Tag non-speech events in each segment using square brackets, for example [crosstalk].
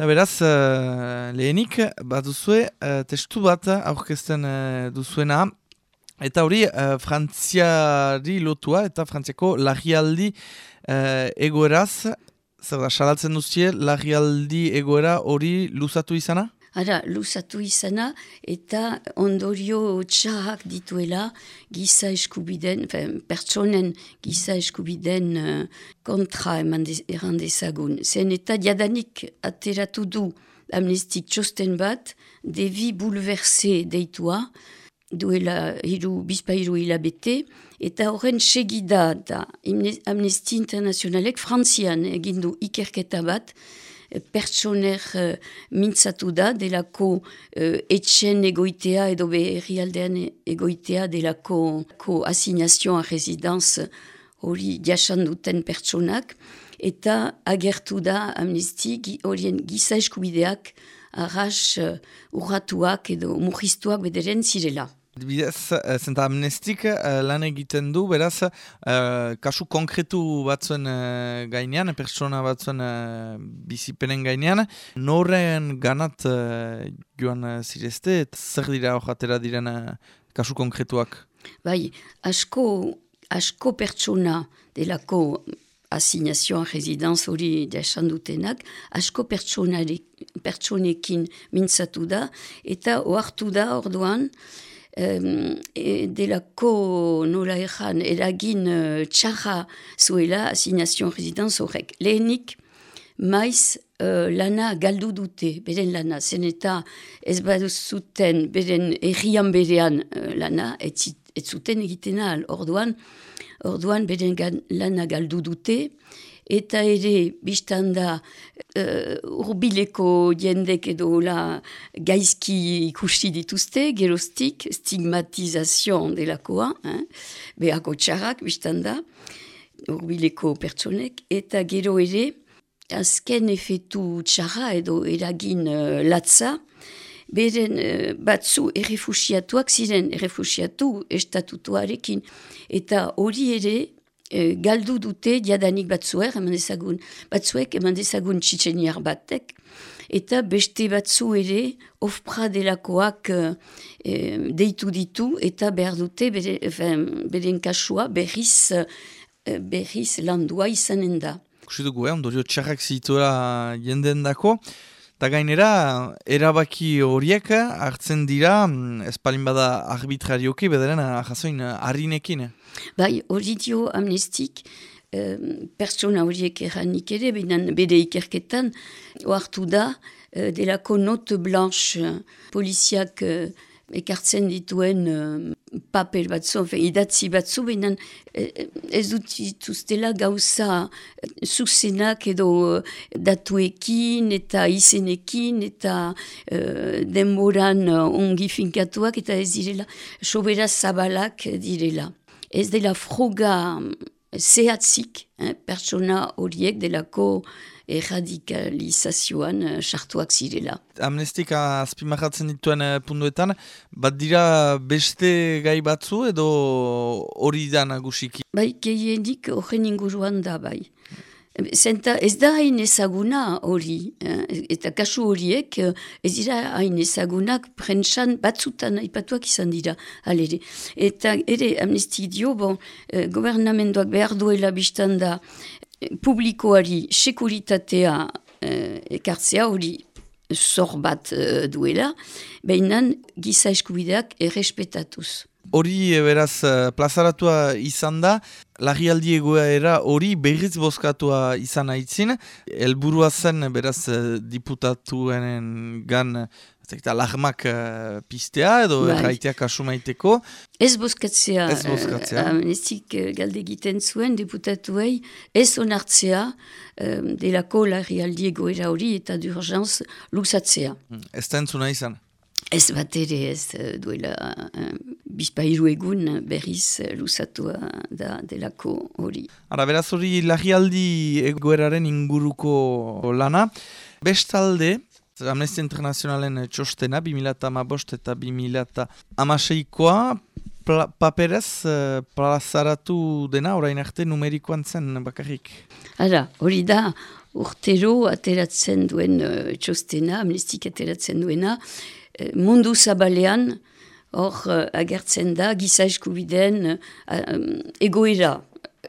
Eta beraz, uh, lehenik, bat duzue, uh, testu bat aurkezten uh, duzuena, eta hori, uh, frantziari lotua, eta frantziako lagialdi uh, egoeraz, zer da, salatzen duzie, lagialdi egoera hori luzatu izana? Ara, luzatu izana eta ondorio txahak dituela giza eskubiden, pertsonen giza eskubiden uh, kontra eman errandezagun. Zen eta diadanik ateratu du amnestik txosten bat, devi bulverse deitua, duela hiru, bizpa hiru hilabete, eta horren segida da amnesti internazionalek frantzian egindu ikerketa bat, pertsoner uh, mintzatu da, delako uh, etxen egoitea edo beherrialdean egoitea delako ko asignazioa residans hori jasan duten pertsonak, eta agertu da amnesti horien giza eskubideak arras uh, edo bederen zirela. Bidez, eh, zenta amnestik uh, lan egiten du, beraz, uh, kasu konkretu batzuen gainean, persona batzuen bizipenen gainean, norren ganat joan zirezte, zer dira hojatera diren kasu konkretuak? Bai, asko, asko pertsona delako asignazioan residans hori desan dutenak, asko pertsonekin mintzatu da, eta oartu da orduan, delako nola ezan eragin uh, txarra zuela asignazion residans horrek. Lehenik, maiz uh, lana galdu dute, beren lana, zen eta ez baduz zuten beren errian berean uh, lana, ez, ez zuten egiten ahal, orduan, lana galdu eta ere biztan da uh, urbileko jendek edo la gaizki ikusti dituzte, gerostik, stigmatizazion delakoa, eh? behako txarrak biztan da, urbileko pertsonek, eta gero ere, azken efetu txarra edo eragin uh, latza, beren uh, batzu errefusiatuak ziren errefusiatu estatutuarekin, eta hori ere, e, galdu dute diadanik batzuer, eman dezagun, batzuek eman dezagun txitzeniar batek, eta beste batzu ere ofpra delakoak e, deitu ditu eta behar dute bere, beren kasua berriz, e, berriz landua izanen da. Kusidugu, eh, ondorio txarrak zituela jenden dako, eta gainera, erabaki horiek hartzen dira, mm, espalin bada arbitrarioki, bedaren jasoin harinekin. Bai, hori dio amnestik, um, pertsona horiek erranik ere, benen bede ikerketan, oartu da, uh, delako note blanche poliziak uh, ekartzen dituen uh, papel batzu, idatzi batzu, benen ez dut dituztela gauza zuzenak edo datuekin eta izenekin eta uh, denboran ongi finkatuak eta ez direla, sobera zabalak direla. Ez dela froga zehatzik, eh, pertsona horiek delako erradikalizazioan uh, sartuak zirela. Amnestika azpimarratzen dituen uh, punduetan, bat dira beste gai batzu edo hori da nagusiki? Bai, gehienik horren inguruan da bai. Zenta ez da hain ezaguna hori, eh? eta kasu horiek eh, ez dira hain ezagunak prentsan batzutan aipatuak izan dira. Alere. Eta ere amnesti dio, bon, eh, gobernamentoak behar duela biztan da eh, publikoari sekuritatea eh, ekartzea hori zor bat eh, duela, behinan giza eskubideak errespetatuz. Hori eh, beraz eh, plazaratua izan da, lagialdi egoera hori berriz bozkatua izan haitzin, helburua zen beraz eh, diputatuen gan zekta lahmak uh, pistea edo bai. erraiteak asumaiteko. Ez bozkatzea, ez bozkatzea. Uh, galde egiten zuen deputatuei, ez onartzea um, delako lagialdi egoera hori eta d'urgenz luxatzea. Hmm, ez da entzuna izan? Ez bat ere ez eh, duela uh, bizpairu egun berriz luzatua da delako hori. Ara beraz hori lagialdi egoeraren inguruko lana. Bestalde, Amnesty Internationalen txostena, 2008 eta 2006koa, paperez uh, plazaratu dena orain arte numerikoan zen bakarrik. Ara, hori da, urtero ateratzen duen uh, txostena, amnestik ateratzen duena, uh, mundu zabalean, hor uh, agertzen da, giza eskubiden uh, egoera,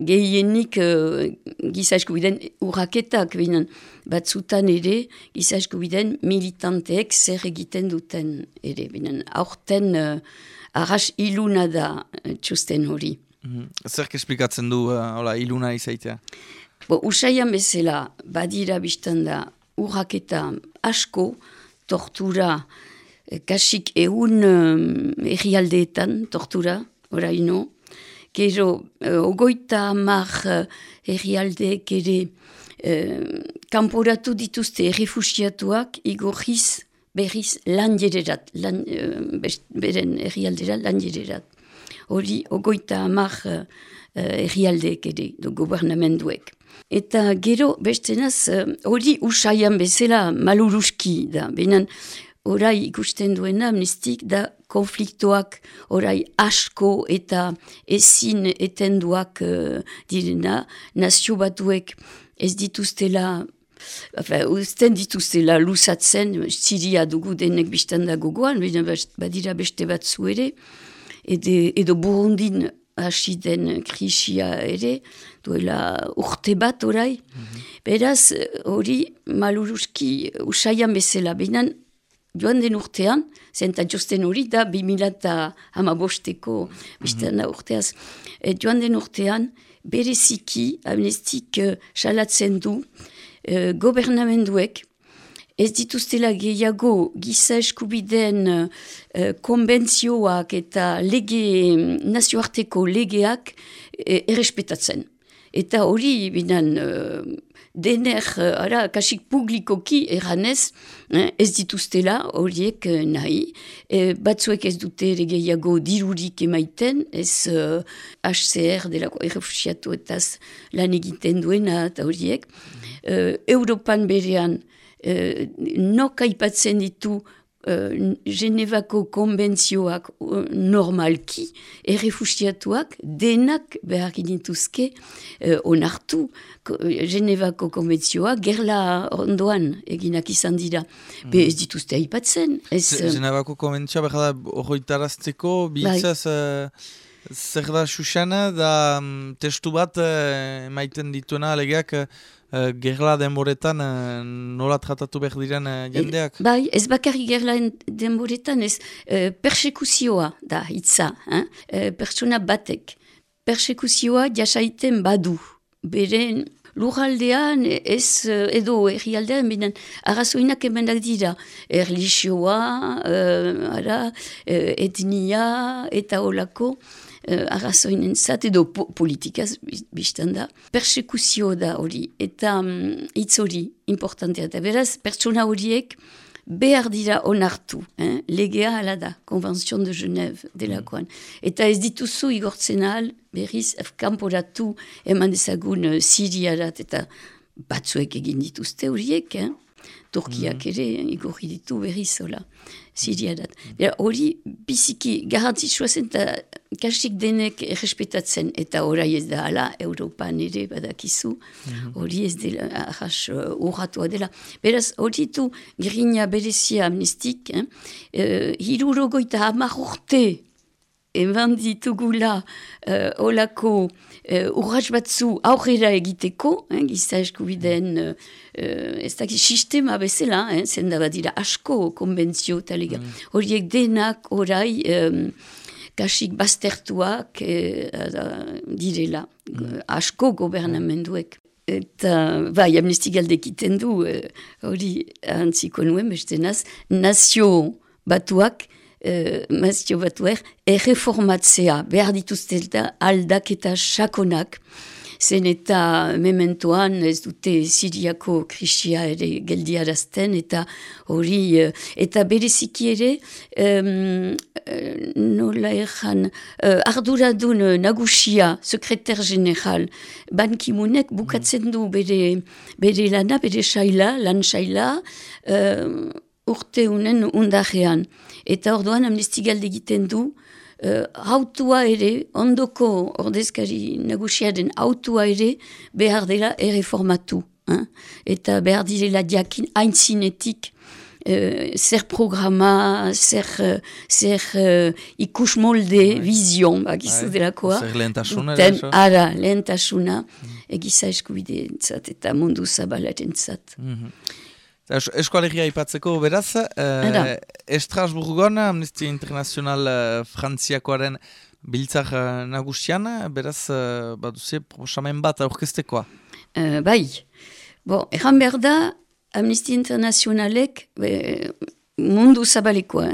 gehienik uh, giza eskubiden urraketak binen batzutan ere giza eskubiden militanteek zer egiten duten ere binen aurten uh, arras iluna da uh, txusten hori. Mm Zerk esplikatzen du uh, iluna izaitea? Bo, usaian bezala badira biztan da urraketa asko tortura kasik egun um, egialdeetan tortura oraino Gero, uh, ogoita mar uh, errialdeek ere uh, kanporatu dituzte errefusiatuak igorriz berriz lan jererat, lan, uh, beren errialdera lan jererat. Hori, ogoita mar uh, errialdeek ere, do gobernamenduek. Eta gero, bestenaz, hori uh, usaian bezala maluruski da, benen orai ikusten duena amnestik da konfliktoak orai asko eta ezin etenduak uh, direna, nazio batuek ez dituztela Enfin, uzten dituztela lusatzen, ziria dugu denek biztan da gogoan, badira beste bat ere, edo, edo burundin hasi den krisia ere, duela urte bat orai. Mhm. Beraz, hori maluruski usaian bezala, behinan joan den urtean, zenta josten hori da, 2000 hamabosteko, bizten da urteaz, e, joan den urtean, bereziki amnestik uh, salatzen du uh, gobernamenduek, ez dituztela gehiago giza eskubideen uh, konbentzioak eta lege, nazioarteko legeak uh, errespetatzen. Eta hori binan dener, ara, kasik publikoki erranez, eh, ez dituztela horiek uh, nahi. E, batzuek ez dute regeiago dirurik emaiten, ez uh, HCR delako errefusiatu eta lan egiten duena eta horiek. Uh, Europan berean, uh, nok aipatzen ditu uh, Genevako konbentzioak uh, normalki, errefusiatuak denak behar ginituzke uh, onartu Genevako konbentzioa gerla ondoan eginak izan dira. Mm. Be ez dituzte aipatzen. Ez, Genevako konbentzioa behar da horretarazteko, bihitzaz... Uh... Zer da, Xuxana, da um, testu bat uh, maiten dituena alegeak uh, gerla denboretan uh, nola tratatu behar diren uh, jendeak? E, bai, ez bakarri gerla denboretan, ez uh, persekuzioa da hitza, eh? uh, pertsona batek. Persekuzioa jasaiten badu, beren lurraldean ez edo errialdean binen arrazoinak emendak dira erlixioa, uh, ara, uh, etnia eta olako uh, arrazoinen zat edo po politikaz biztan da. Persekuzio da hori eta um, hitz hori importantea da. Beraz, pertsona horiek behar dira onartu. Eh? Legea hala da, Konvenzion de Genève delakoan. Eta ez dituzu igortzen ahal, berriz, kanporatu eman dezagun Siriarat eta batzuek egin dituzte horiek, eh? Turkiak mm. ere igorri ditu berriz hola, Siriadat. Hori biziki garrantzitsua zen eta kasik denek errespetatzen eta orai ez da ala, Europan ere badakizu, hori ez dela, ahas uh, urratua dela. Beraz, hori du grina berezia amnestik, eh? uh, hirurogoita hamar urte eman ditugula uh, olako uh, urratz batzu aurrera egiteko, eh, giza eskubideen uh, ez dakit sistema bezala, eh, zenda badira asko konbentzio talega. Mm. Horiek denak orai um, kasik baztertuak eh, direla, mm. asko gobernamenduek. Eta, bai, amnesti galdekiten du, hori uh, antziko nuen, beste naz, nazio batuak, uh, mazio batuer, erreformatzea, behar dituzte aldak eta sakonak, zen eta mementoan ez dute siriako krisia ere geldiarazten eta hori, uh, eta bereziki ere, um, nola erran, uh, arduradun nagusia, sekretar general, ban kimunek bukatzen du bere, bere lana, bere saila, lan saila, urte unen undajean. Eta orduan amnestigalde egiten du, uh, autua ere, ondoko ordezkari nagusiaren autua ere, behar dela erreformatu. hein? eta behar direla diakin haintzinetik uh, zer programa, zer, uh, zer uh, ikus molde, bai. vizion, bakizu bai. delakoa. Zer lehentasuna. Ara, lehentasuna, mm. egiza eskubide entzat eta mundu zabalaren entzat. Mm -hmm. Eskualegia ipatzeko beraz, eh, Estrasburgon, Amnistia Internacional eh, Frantziakoaren biltzak eh, nagusian, beraz, eh, baduze, proposamen bat aurkestekoa. Uh, bai, bon, erran behar da, Amnistia Internacionalek, be, mundu zabalekoa,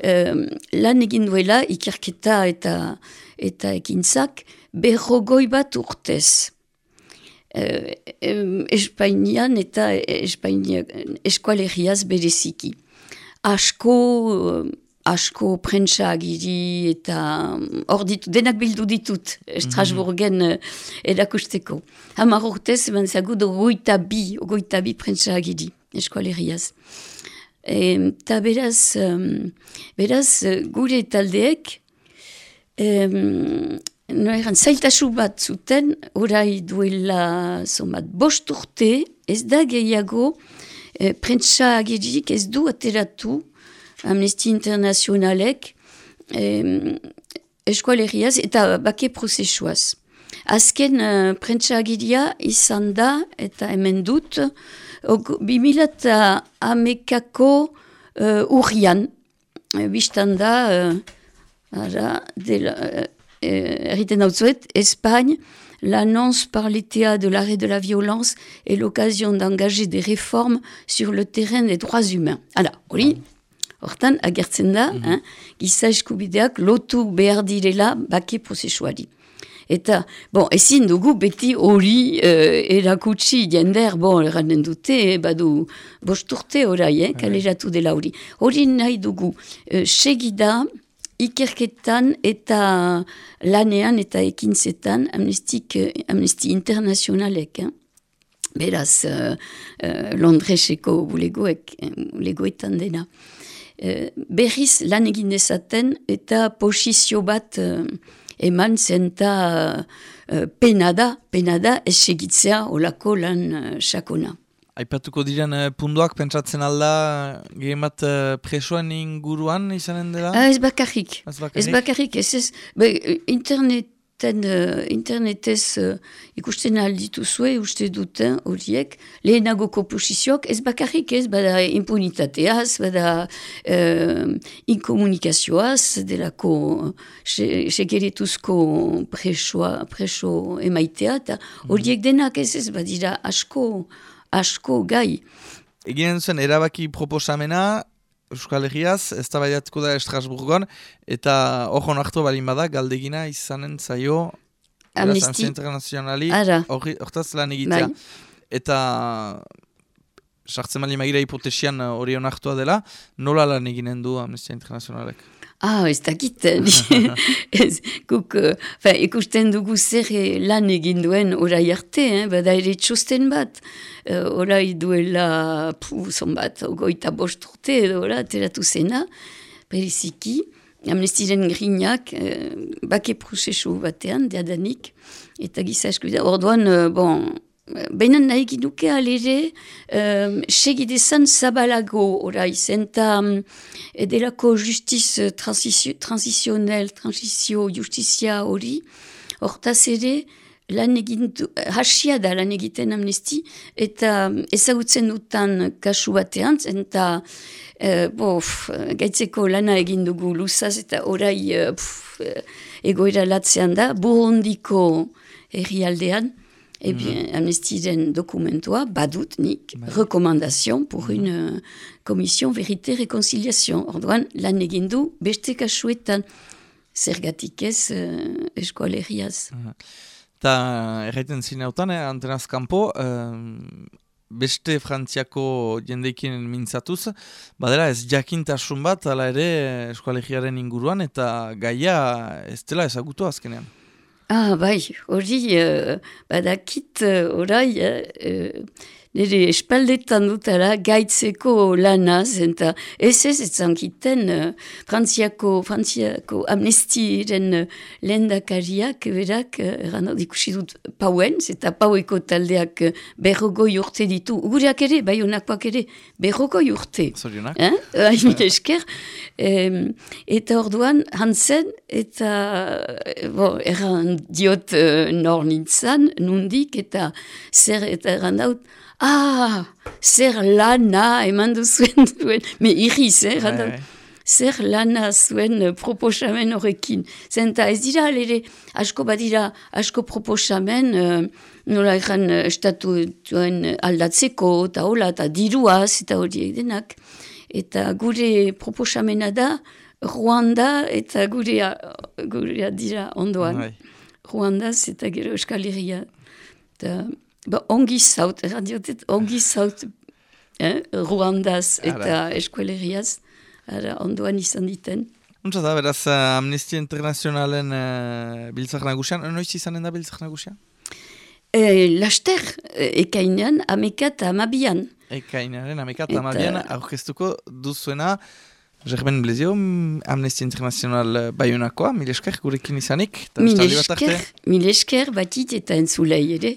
eh? lan egin duela, ikerketa eta, eta ekintzak, berrogoi bat urtez. Uh, Espainian eta Espainia eskualeriaz bereziki. Asko, uh, asko prentsa agiri eta hor ditu, denak bildu ditut Estrasburgen mm -hmm. edakusteko. Hamar urtez, eban zagut, ogoita bi, ogoita bi prentsa agiri eskualeriaz. Eta beraz, um, beraz, gure taldeek, um, No eran, zailtasu bat zuten, orai duela zomat bost urte, ez da gehiago, eh, prentsa agerik ez du ateratu Amnesty Internationalek eh, eskualeriaz eta bake prozesuaz. Azken uh, prentsa agiria izan da, eta hemen dut, bimilata amekako uh, urrian, uh, biztan da, uh, ara, dela, eriten hau Espagne, l'annonce par l'ETA de l'arrêt de la violence est l'occasion d'engager des réformes sur le terrain des droits humains. Hala, hori, hortan agertzen da, mm -hmm. giza eskubideak lotu behar direla bake prozesuari. Eta, bon, ezin dugu beti hori uh, erakutsi jender, bon, erranen dute, badu bosturte orai, eh, kaleratu dela hori. Hori nahi dugu, uh, segida, ikerketan eta lanean eta ekintzetan amnestik, amnesti internazionalek. Eh? Beraz, uh, uh, Londreseko bulegoek, bulegoetan dena. Uh, berriz lan egin dezaten eta posizio bat uh, eman zenta uh, penada, penada ez segitzea olako lan uh, sakona. Aipatuko diren uh, punduak pentsatzen alda gehen bat uh, presoen inguruan izanen dela? Ah, ez bakarrik. Ez bakarrik. Ez ez, be, interneten, uh, internetez uh, ikusten alditu zue uste duten horiek lehenagoko posizioak ez bakarrik ez bada impunitateaz, bada uh, inkomunikazioaz delako segeretuzko presoa, preso emaitea eta horiek denak ez ez badira asko asko gai. Eginen zen erabaki proposamena, Euskal Herriaz, ez da da Estrasburgon, eta hori hartu balin bada, galdegina izanen zaio Amnesty Internazionali, hortaz lan egitea. Bai. Eta sartzen bali magira hipotesian hori onartua dela, nola lan eginen du Amnesty Internazionalek? Ah, ez dakit. [laughs] ez, kuk, uh, ikusten dugu zer eh, lan egin duen orai arte, eh? bada ere txosten bat. Uh, orai duela, pu, zon bat, ogoita bost urte edo, ora, teratu zena, periziki. Amnestiren grinak, uh, bake prozesu batean, deadanik, eta giza. Orduan, uh, bon, Baina nahi ginuke alere, um, segidezan zabalago orai, zenta um, edelako justiz transizionel, transizio justizia hori, hortaz ere, lan egin hasia da lan egiten amnesti, eta ezagutzen dutan kasu batean, zenta uh, bof, gaitzeko lana egin dugu luzaz, eta orai uh, egoera latzean da, burundiko herrialdean, Eh bien, mm. Amnestyren dokumentua badut nik bah. rekomandazio pour mm. une uh, commission vérité réconciliation. Orduan, lan egin du beste kasuetan zergatik ez uh, eskualeriaz. Eta erraiten zineutan, eh, antenaz kanpo, beste frantziako jendeikien mintzatuz, badera ez jakintasun bat, ala ere eskualegiaren inguruan, eta gaia ez dela ezagutu azkenean. Ah, bai, hori, uh, badakit, uh, orai, uh, nire espaldetan dutara gaitzeko lanaz, eta ez ez ez zankiten uh, frantziako, frantziako amnestiren uh, lehendakariak berak, uh, ikusi dut pauen, eta paueko taldeak uh, berrogoi urte ditu, gureak ere, bai honakoak ere, berrogoi urte. Zorionak. Eh? [laughs] esker. eta orduan, hantzen, eta, bo, erran diot uh, nor nintzen, nundik, eta zer, eta erran daut, ah, zer lana eman duzuen [laughs] duen, me irriz, eh, bai. zer lana zuen uh, proposamen horrekin. Zenta ez dira, alere, asko badira, asko proposamen, uh, nola egan uh, estatu duen aldatzeko, eta hola, eta diruaz, eta horiek denak. Eta gure proposamena da, Ruanda eta gurea, gurea dira ondoan. Ruandaz eta gero Euskal Herria. Ba, ongi zaut, erradiotet, ongi zaut eh? Ruandaz eta eskualeriaz, ondoan izan diten. Untsa da, beraz, uh, Amnistia Internazionalen uh, biltzak nagusian, noiz izanen da biltzak nagusian? E, laster, ekainan, amekat amabian. Ekainaren, amekat amabian, aurkeztuko duzuena, Gerben Blezio, Amnesty International Bayunakoa, mil esker gurekin izanik. Mil esker, mil esker batit eta entzulei ere.